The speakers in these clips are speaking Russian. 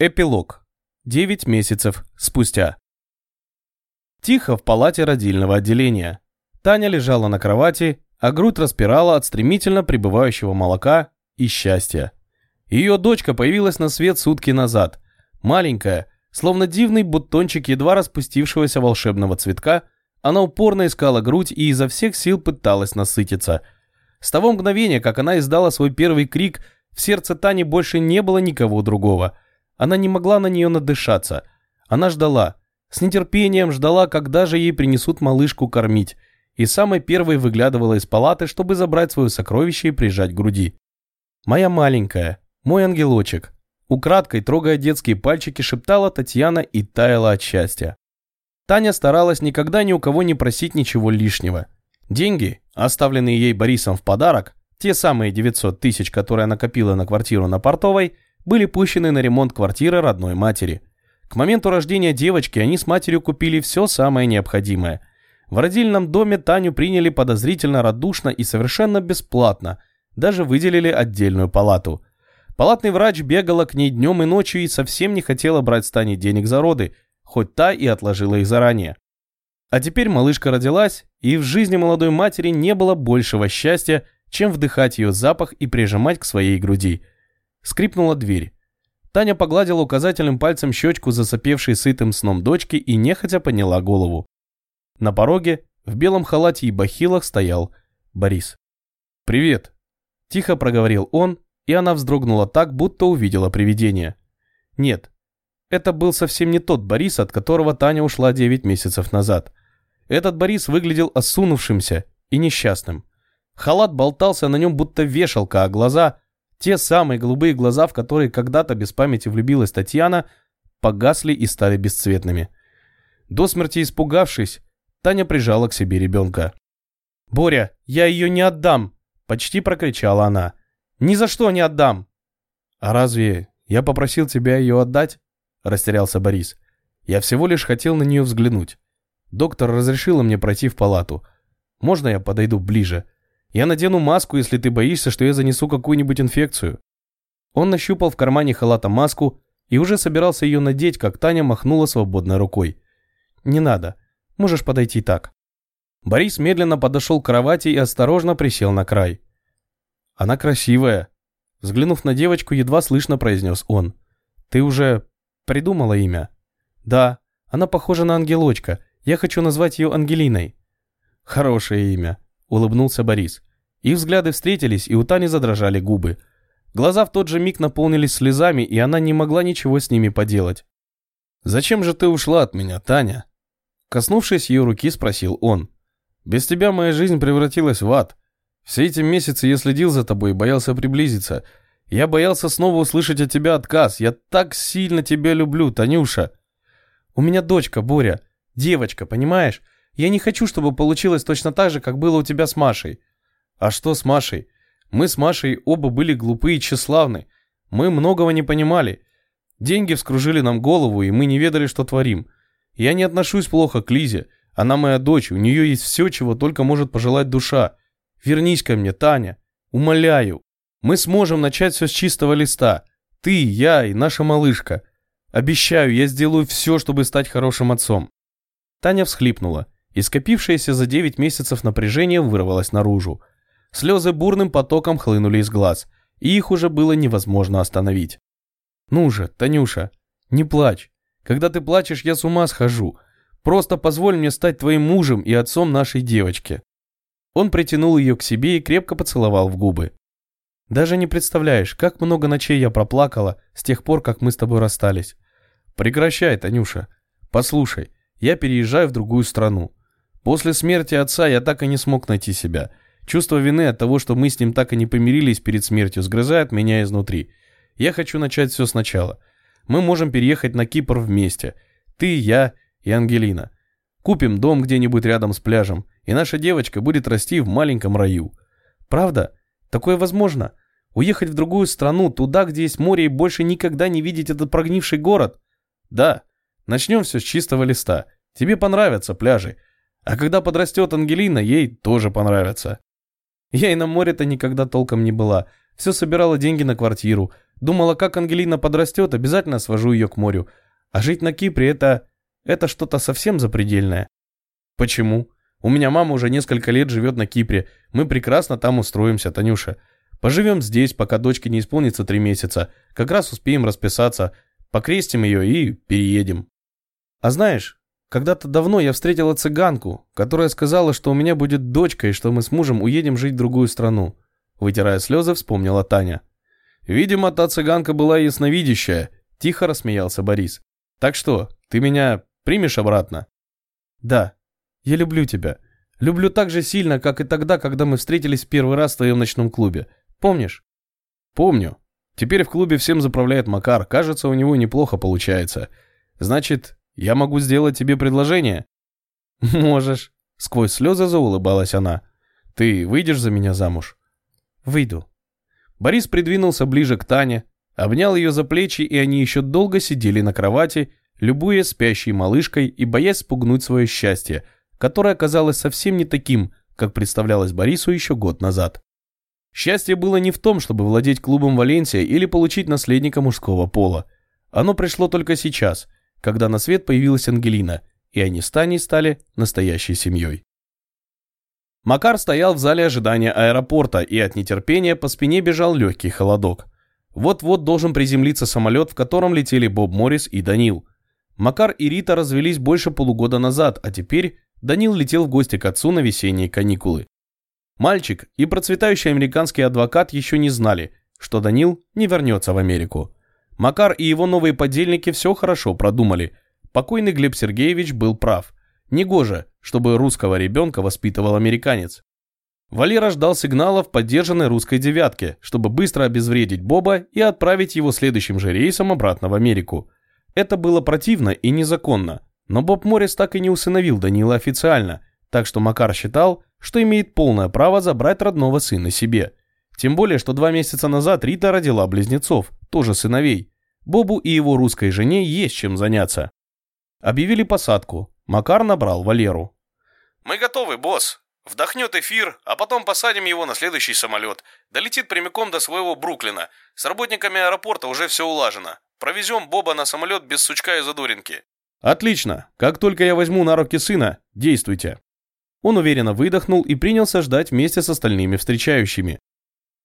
Эпилог. Девять месяцев спустя. Тихо в палате родильного отделения. Таня лежала на кровати, а грудь распирала от стремительно прибывающего молока и счастья. Ее дочка появилась на свет сутки назад. Маленькая, словно дивный бутончик едва распустившегося волшебного цветка, она упорно искала грудь и изо всех сил пыталась насытиться. С того мгновения, как она издала свой первый крик, в сердце Тани больше не было никого другого – она не могла на нее надышаться. Она ждала. С нетерпением ждала, когда же ей принесут малышку кормить. И самой первой выглядывала из палаты, чтобы забрать свое сокровище и прижать к груди. «Моя маленькая, мой ангелочек», украдкой, трогая детские пальчики, шептала Татьяна и таяла от счастья. Таня старалась никогда ни у кого не просить ничего лишнего. Деньги, оставленные ей Борисом в подарок, те самые 900 тысяч, которые она копила на квартиру на Портовой – были пущены на ремонт квартиры родной матери. К моменту рождения девочки они с матерью купили все самое необходимое. В родильном доме Таню приняли подозрительно радушно и совершенно бесплатно, даже выделили отдельную палату. Палатный врач бегала к ней днем и ночью и совсем не хотела брать с Таней денег за роды, хоть та и отложила их заранее. А теперь малышка родилась, и в жизни молодой матери не было большего счастья, чем вдыхать ее запах и прижимать к своей груди – Скрипнула дверь. Таня погладила указательным пальцем щечку засопевшей сытым сном дочки и нехотя подняла голову. На пороге, в белом халате и бахилах, стоял Борис. «Привет!» – тихо проговорил он, и она вздрогнула так, будто увидела привидение. Нет, это был совсем не тот Борис, от которого Таня ушла 9 месяцев назад. Этот Борис выглядел осунувшимся и несчастным. Халат болтался на нем будто вешалка, а глаза те самые голубые глаза, в которые когда-то без памяти влюбилась Татьяна, погасли и стали бесцветными. До смерти испугавшись, Таня прижала к себе ребенка. «Боря, я ее не отдам!» – почти прокричала она. «Ни за что не отдам!» «А разве я попросил тебя ее отдать?» – растерялся Борис. «Я всего лишь хотел на нее взглянуть. Доктор разрешила мне пройти в палату. Можно я подойду ближе?» Я надену маску, если ты боишься, что я занесу какую-нибудь инфекцию». Он нащупал в кармане халата маску и уже собирался ее надеть, как Таня махнула свободной рукой. «Не надо. Можешь подойти так». Борис медленно подошел к кровати и осторожно присел на край. «Она красивая», — взглянув на девочку, едва слышно произнес он. «Ты уже придумала имя?» «Да, она похожа на ангелочка. Я хочу назвать ее Ангелиной». «Хорошее имя», улыбнулся Борис. Их взгляды встретились, и у Тани задрожали губы. Глаза в тот же миг наполнились слезами, и она не могла ничего с ними поделать. «Зачем же ты ушла от меня, Таня?» Коснувшись ее руки, спросил он. «Без тебя моя жизнь превратилась в ад. Все эти месяцы я следил за тобой и боялся приблизиться. Я боялся снова услышать от тебя отказ. Я так сильно тебя люблю, Танюша!» «У меня дочка, Боря. Девочка, понимаешь? Я не хочу, чтобы получилось точно так же, как было у тебя с Машей. А что с Машей? Мы с Машей оба были глупы и тщеславны. Мы многого не понимали. Деньги вскружили нам голову, и мы не ведали, что творим. Я не отношусь плохо к Лизе. Она моя дочь, у нее есть все, чего только может пожелать душа. Вернись ко мне, Таня. Умоляю. Мы сможем начать все с чистого листа. Ты, я и наша малышка. Обещаю, я сделаю все, чтобы стать хорошим отцом. Таня всхлипнула и скопившееся за 9 месяцев напряжение вырвалось наружу. Слезы бурным потоком хлынули из глаз, и их уже было невозможно остановить. «Ну же, Танюша, не плачь. Когда ты плачешь, я с ума схожу. Просто позволь мне стать твоим мужем и отцом нашей девочки». Он притянул ее к себе и крепко поцеловал в губы. «Даже не представляешь, как много ночей я проплакала с тех пор, как мы с тобой расстались. Прекращай, Танюша. Послушай, я переезжаю в другую страну. После смерти отца я так и не смог найти себя. Чувство вины от того, что мы с ним так и не помирились перед смертью, сгрызает меня изнутри. Я хочу начать все сначала. Мы можем переехать на Кипр вместе. Ты, я и Ангелина. Купим дом где-нибудь рядом с пляжем, и наша девочка будет расти в маленьком раю. Правда? Такое возможно? Уехать в другую страну, туда, где есть море, и больше никогда не видеть этот прогнивший город? Да. Начнем все с чистого листа. Тебе понравятся пляжи. А когда подрастет Ангелина, ей тоже понравится. Я и на море-то никогда толком не была. Все собирала деньги на квартиру. Думала, как Ангелина подрастет, обязательно свожу ее к морю. А жить на Кипре это... это что-то совсем запредельное. Почему? У меня мама уже несколько лет живет на Кипре. Мы прекрасно там устроимся, Танюша. Поживем здесь, пока дочке не исполнится три месяца. Как раз успеем расписаться, покрестим ее и переедем. А знаешь, когда-то давно я встретила цыганку, которая сказала, что у меня будет дочка и что мы с мужем уедем жить в другую страну. Вытирая слезы, вспомнила Таня. Видимо, та цыганка была ясновидящая, тихо рассмеялся Борис. Так что, ты меня примешь обратно? Да, я люблю тебя. Люблю так же сильно, как и тогда, когда мы встретились первый раз в твоем ночном клубе. Помнишь? Помню. Теперь в клубе всем заправляет Макар. Кажется, у него неплохо получается. Значит, я могу сделать тебе предложение? Можешь. Сквозь слезы заулыбалась она. Ты выйдешь за меня замуж? Выйду. Борис придвинулся ближе к Тане, обнял ее за плечи, и они еще долго сидели на кровати, любуя спящей малышкой и боясь спугнуть свое счастье, которое оказалось совсем не таким, как представлялось Борису еще год назад. Счастье было не в том, чтобы владеть клубом Валенсия или получить наследника мужского пола. Оно пришло только сейчас, когда на свет появилась Ангелина, и они с Таней стали настоящей семьей. Макар стоял в зале ожидания аэропорта, и от нетерпения по спине бежал легкий холодок. Вот-вот должен приземлиться самолет, в котором летели Боб Моррис и Данил. Макар и Рита развелись больше полугода назад, а теперь Данил летел в гости к отцу на весенние каникулы. Мальчик и процветающий американский адвокат еще не знали, что Данил не вернется в Америку. Макар и его новые подельники все хорошо продумали. Покойный Глеб Сергеевич был прав. Негоже, чтобы русского ребенка воспитывал американец. Валера ждал сигнала в поддержанной русской девятке, чтобы быстро обезвредить Боба и отправить его следующим же рейсом обратно в Америку. Это было противно и незаконно, но Боб Моррис так и не усыновил Данила официально, так что Макар считал, что имеет полное право забрать родного сына себе. Тем более, что два месяца назад Рита родила близнецов, тоже сыновей. Бобу и его русской жене есть чем заняться. Объявили посадку. Макар набрал Валеру. «Мы готовы, босс. Вдохнет эфир, а потом посадим его на следующий самолет. Долетит прямиком до своего Бруклина. С работниками аэропорта уже все улажено. Провезем Боба на самолет без сучка и задоринки». «Отлично. Как только я возьму на руки сына, действуйте». Он уверенно выдохнул и принялся ждать вместе с остальными встречающими.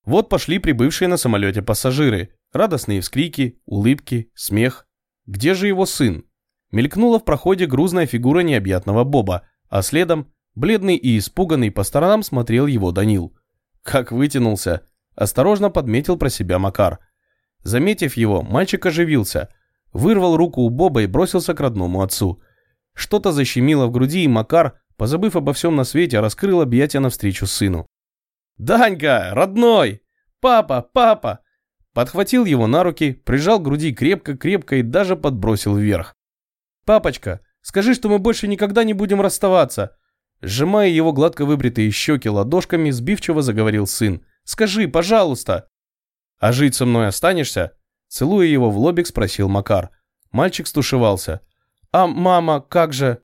Вот пошли прибывшие на самолете пассажиры. Радостные вскрики, улыбки, смех. Где же его сын? Мелькнула в проходе грузная фигура необъятного Боба, а следом, бледный и испуганный, по сторонам смотрел его Данил. Как вытянулся. Осторожно подметил про себя Макар. Заметив его, мальчик оживился. Вырвал руку у Боба и бросился к родному отцу. Что-то защемило в груди, и Макар, позабыв обо всем на свете, раскрыл объятия навстречу сыну. «Данька, родной! Папа, папа!» Подхватил его на руки, прижал к груди крепко-крепко и даже подбросил вверх. «Папочка, скажи, что мы больше никогда не будем расставаться!» Сжимая его гладко выбритые щеки ладошками, сбивчиво заговорил сын. «Скажи, пожалуйста!» «А жить со мной останешься?» Целуя его в лобик, спросил Макар. Мальчик стушевался. «А мама, как же?»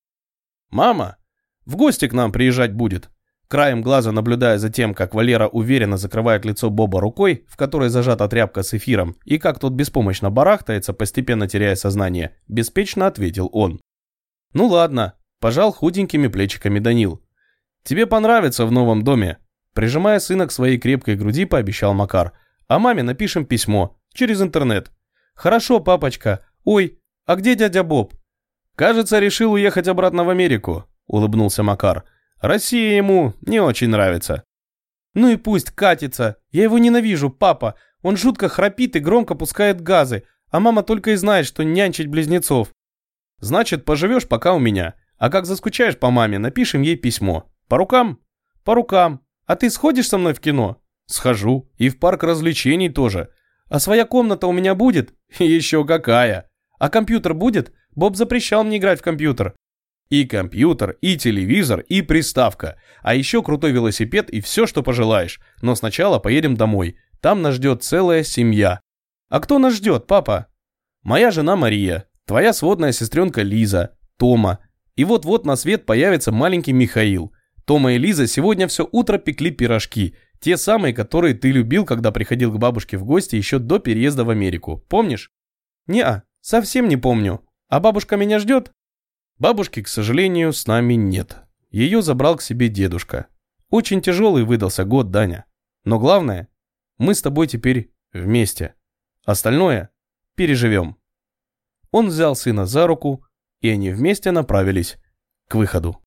«Мама? В гости к нам приезжать будет. Краем глаза наблюдая за тем, как Валера уверенно закрывает лицо Боба рукой, в которой зажата тряпка с эфиром, и как тот беспомощно барахтается, постепенно теряя сознание, беспечно ответил он. «Ну ладно», – пожал худенькими плечиками Данил. «Тебе понравится в новом доме», – прижимая сына к своей крепкой груди, пообещал Макар. «А маме напишем письмо, через интернет». «Хорошо, папочка. Ой, а где дядя Боб?» «Кажется, решил уехать обратно в Америку улыбнулся Макар. Россия ему не очень нравится. Ну и пусть катится. Я его ненавижу, папа. Он жутко храпит и громко пускает газы, а мама только и знает, что нянчить близнецов. Значит, поживешь пока у меня. А как заскучаешь по маме, напишем ей письмо. По рукам? По рукам. А ты сходишь со мной в кино? Схожу. И в парк развлечений тоже. А своя комната у меня будет? Еще какая. А компьютер будет? Боб запрещал мне играть в компьютер. И компьютер, и телевизор, и приставка. А еще крутой велосипед и все, что пожелаешь. Но сначала поедем домой. Там нас ждет целая семья. А кто нас ждет, папа? Моя жена Мария, твоя сводная сестренка Лиза, Тома. И вот-вот на свет появится маленький Михаил. Тома и Лиза сегодня все утро пекли пирожки. Те самые, которые ты любил, когда приходил к бабушке в гости еще до переезда в Америку. Помнишь? Не-а, совсем не помню. А бабушка меня ждет? Бабушки, к сожалению, с нами нет. Ее забрал к себе дедушка. Очень тяжелый выдался год, Даня. Но главное, мы с тобой теперь вместе. Остальное переживем. Он взял сына за руку, и они вместе направились к выходу.